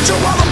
what you wanna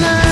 night.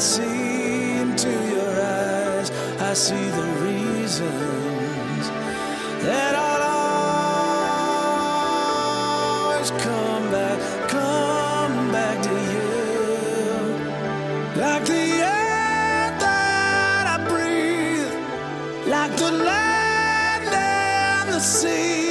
see into your eyes, I see the reasons that I'll always come back, come back to you. Like the air that I breathe, like the land and the sea.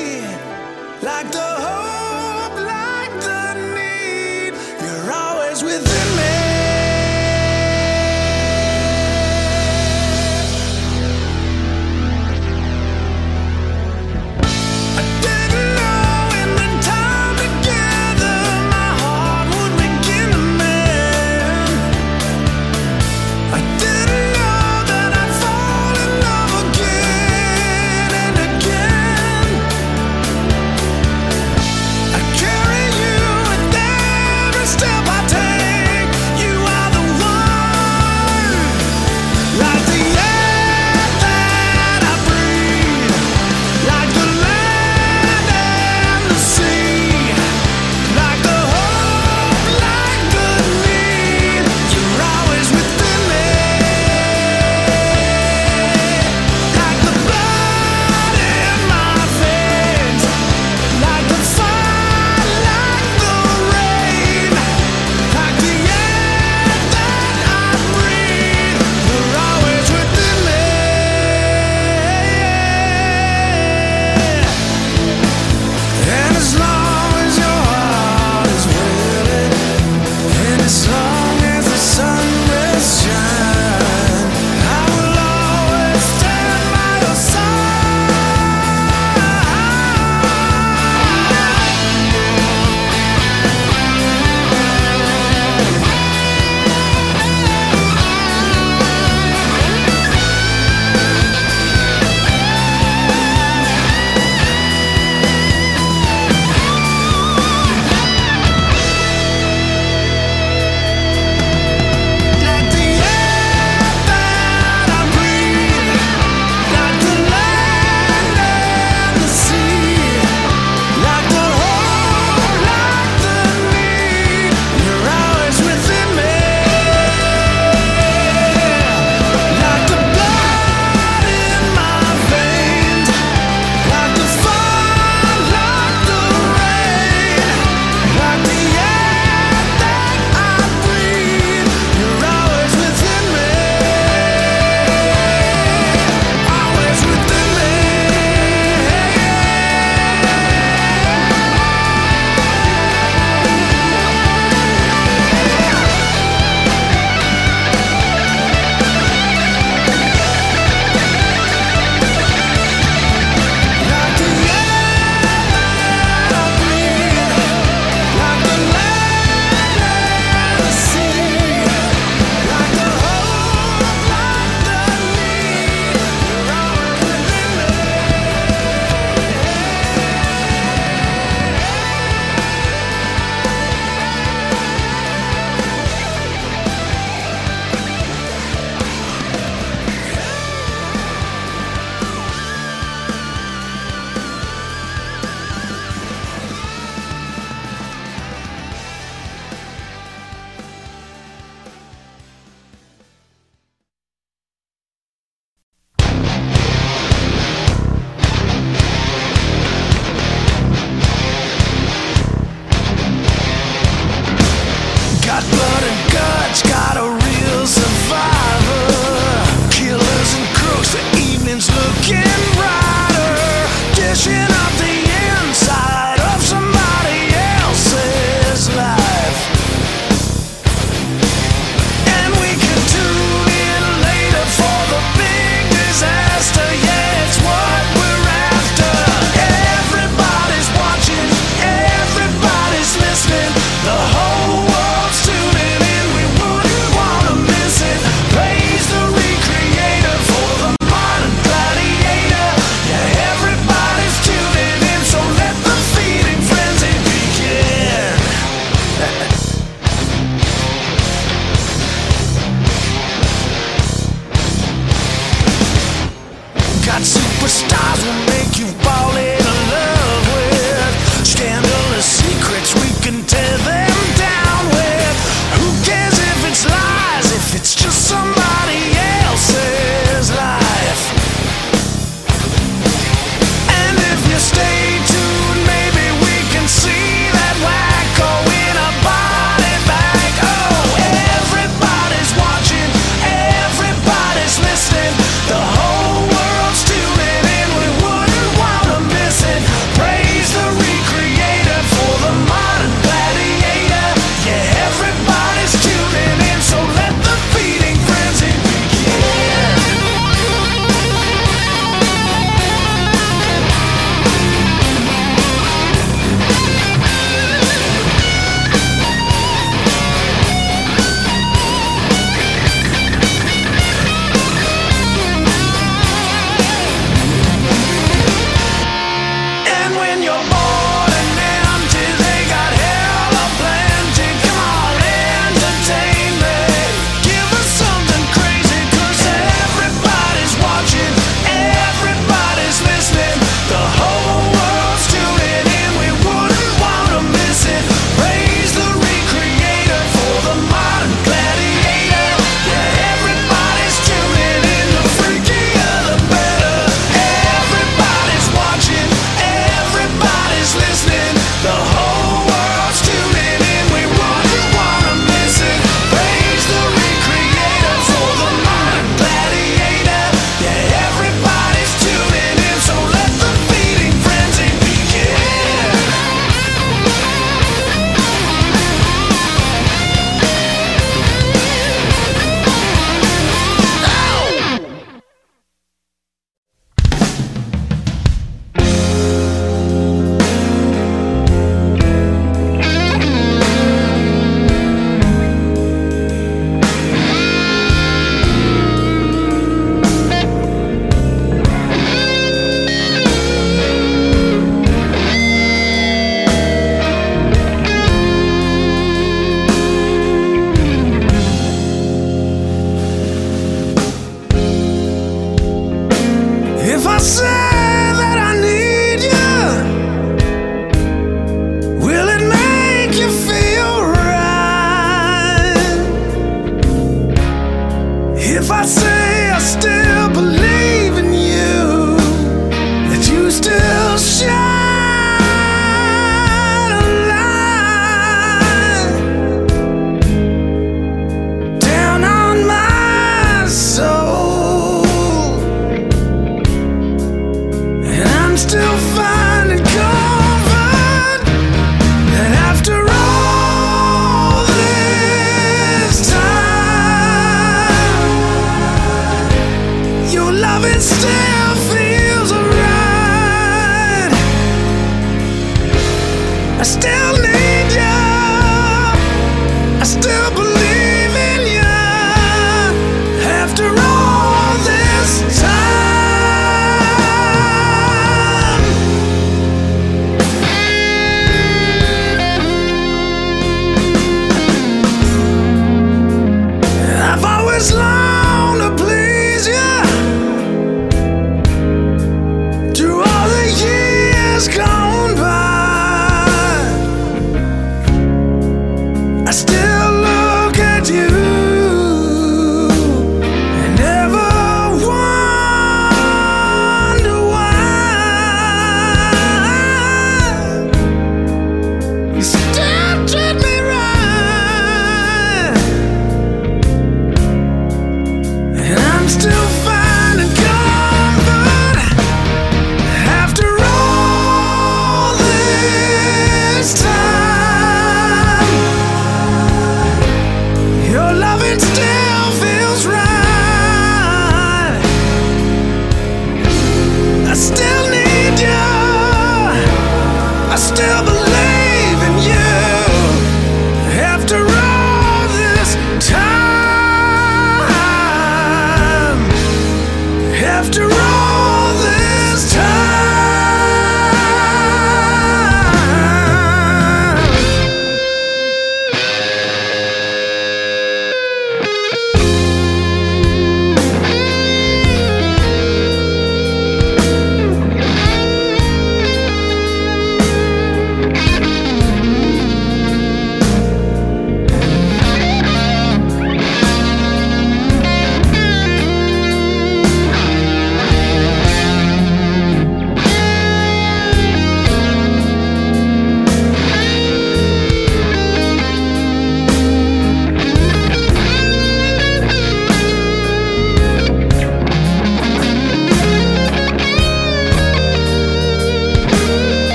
this life.